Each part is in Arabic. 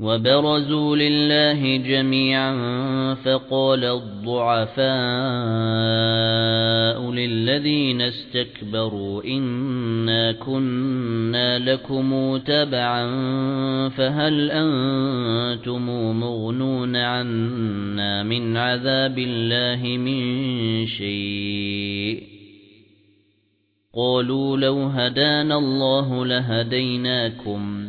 وَبَرَزُوا لِلَّهِ جَمِيعًا فَقَالَ الضُّعَفَاءُ لِلَّذِينَ اسْتَكْبَرُوا إِنَّا كُنَّا لَكُمْ تَبَعًا فَهَلْ أَنْتُمْ مُغْنُونَ عَنَّا مِنْ عَذَابِ اللَّهِ مِنْ شَيْءٍ قَالُوا لَوْ هَدَانَا اللَّهُ لَهَدَيْنَاكُمْ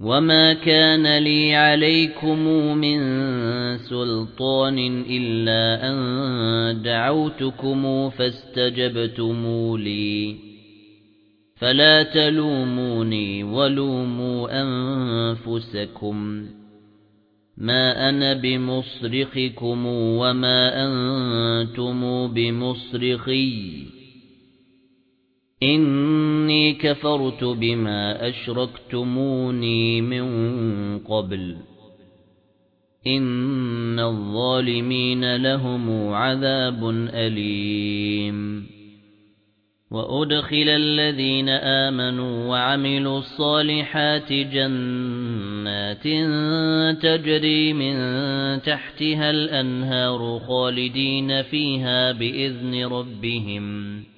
وَمَا كَانَ لِي عَلَيْكُمْ مِنْ سُلْطَانٍ إِلَّا أَن دَعَوْتُكُمْ فَاسْتَجَبْتُمْ لِي فَلَا تَلُومُونِي وَلُومُوا أَنفُسَكُمْ مَا أَنَا بِمُصْرِخِكُمْ وَمَا أَنْتُمْ بِمُصْرِخِيَّ إِنِّي كَفَرْتُ بِمَا أَشْرَكْتُمُونِي مِنْ قَبْلُ. إِنَّ الظَّالِمِينَ لَهُمْ عَذَابٌ أَلِيمٌ. وَأُدْخِلَ الَّذِينَ آمَنُوا وَعَمِلُوا الصَّالِحَاتِ جَنَّاتٍ تَجْرِي مِن تَحْتِهَا الْأَنْهَارُ خَالِدِينَ فِيهَا بِإِذْنِ رَبِّهِمْ.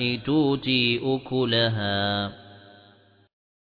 تُؤْتِي أُكُلَهَا